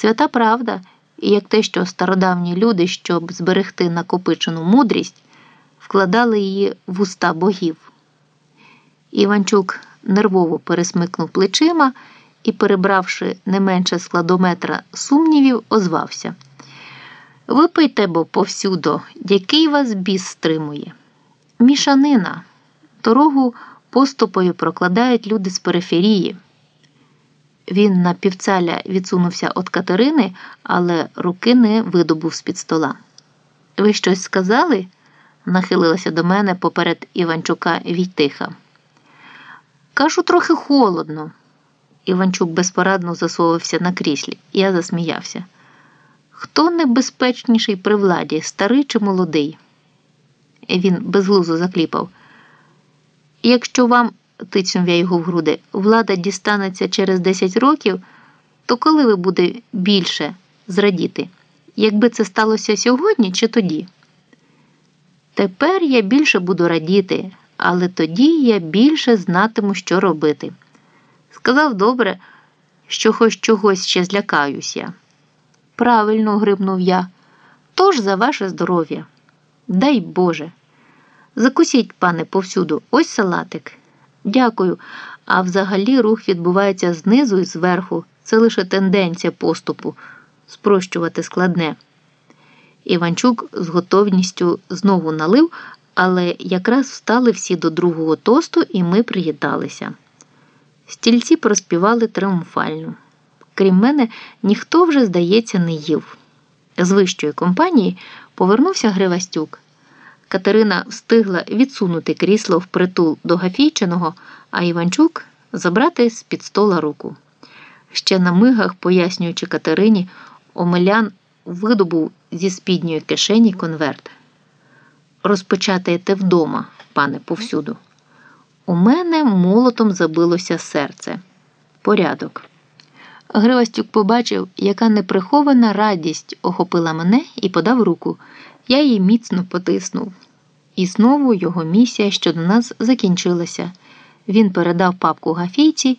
Свята правда, як те, що стародавні люди, щоб зберегти накопичену мудрість, вкладали її в уста богів. Іванчук нервово пересмикнув плечима і, перебравши не менше складометра сумнівів, озвався. Випийте бо повсюдо, який вас біс стримує. Мішанина. Дорогу поступою прокладають люди з периферії. Він на півцаля відсунувся від Катерини, але руки не видобув з-під стола. Ви щось сказали? нахилилася до мене поперед Іванчука Війтиха. Кажу, трохи холодно. Іванчук безпорадно засовився на кріслі. Я засміявся. Хто небезпечніший при владі, старий чи молодий? Він безглузо закліпав. Якщо вам, тицнув я його в груди, влада дістанеться через 10 років, то коли ви буде більше зрадіти? Якби це сталося сьогодні чи тоді? Тепер я більше буду радіти, але тоді я більше знатиму, що робити. Сказав добре, що хоч чогось ще злякаюся. Правильно грибнув я. Тож за ваше здоров'я. Дай Боже. Закусіть, пане, повсюду, ось салатик. Дякую. А взагалі рух відбувається знизу і зверху. Це лише тенденція поступу спрощувати складне. Іванчук з готовністю знову налив, але якраз встали всі до другого тосту, і ми приєдналися. Стільці проспівали тріумфально. Крім мене, ніхто вже, здається, не їв. З вищої компанії повернувся Гривастюк. Катерина встигла відсунути крісло впритул до Гафійчиного, а Іванчук забрати з під стола руку. Ще на мигах, пояснюючи Катерині, Омелян видобув зі спідньої кишені конверт. Розпочатаєте вдома, пане повсюду. У мене молотом забилося серце. Порядок. Гривастюк побачив, яка неприхована радість охопила мене і подав руку. Я її міцно потиснув. І знову його місія щодо нас закінчилася. Він передав папку Гафійці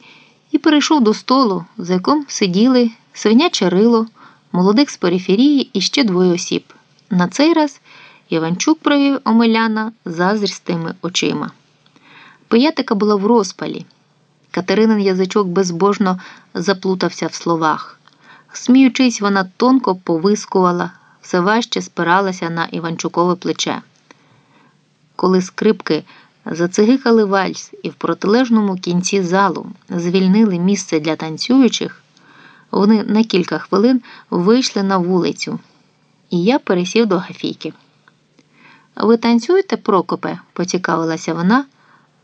і перейшов до столу, за яким сиділи свиня Чарило, молодик з периферії і ще двоє осіб. На цей раз Іванчук провів Омеляна зазрістими очима. Пиятика була в розпалі. Катеринин язичок безбожно заплутався в словах. Сміючись, вона тонко повискувала, все важче спиралася на Іванчукове плече. Коли скрипки зацигикали вальс і в протилежному кінці залу звільнили місце для танцюючих, вони на кілька хвилин вийшли на вулицю, і я пересів до Гафійки. Ви танцюєте, Прокопе? поцікавилася вона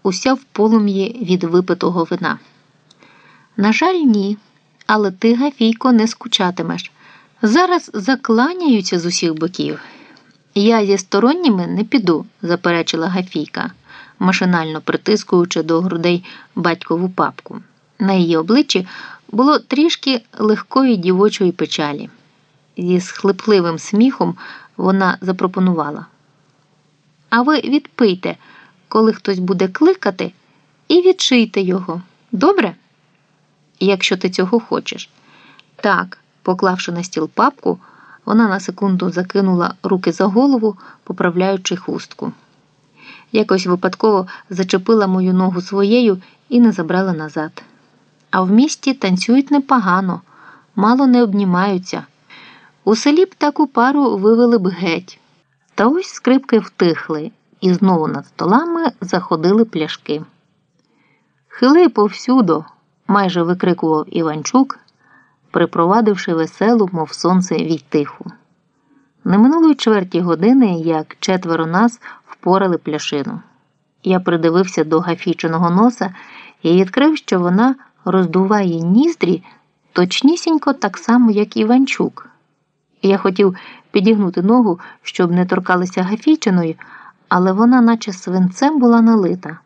уся в полум'ї від випитого вина. На жаль, ні, але ти, Гафійко, не скучатимеш. Зараз закланяються з усіх боків. Я зі сторонніми не піду, заперечила Гафійка, машинально притискуючи до грудей батькову папку. На її обличчі було трішки легкої дівочої печалі. Зі схлипливим сміхом вона запропонувала. А ви відпийте коли хтось буде кликати, і відшийте його. Добре? Якщо ти цього хочеш. Так, поклавши на стіл папку, вона на секунду закинула руки за голову, поправляючи хустку. Якось випадково зачепила мою ногу своєю і не забрала назад. А в місті танцюють непогано, мало не обнімаються. У селі б таку пару вивели б геть. Та ось скрипки втихли і знову над столами заходили пляшки. Хили повсюду, майже викрикував Іванчук, припровадивши веселу, мов сонце відтиху. Не минулої чверті години, як четверо нас впорали пляшину. Я придивився до гафіченого носа і відкрив, що вона роздуває ніздрі точнісінько так само, як Іванчук. Я хотів підігнути ногу, щоб не торкалися гафічиної, але вона, наче свинцем, була налита.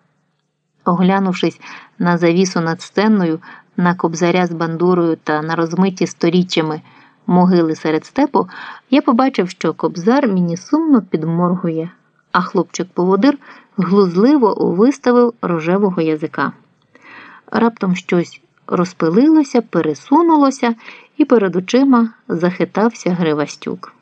Оглянувшись на завісу над сценою, на кобзаря з бандурою та на розмиті сторіччями могили серед степу, я побачив, що кобзар мені сумно підморгує, а хлопчик-поводир глузливо виставив рожевого язика. Раптом щось розпилилося, пересунулося, і перед очима захитався Гривастюк.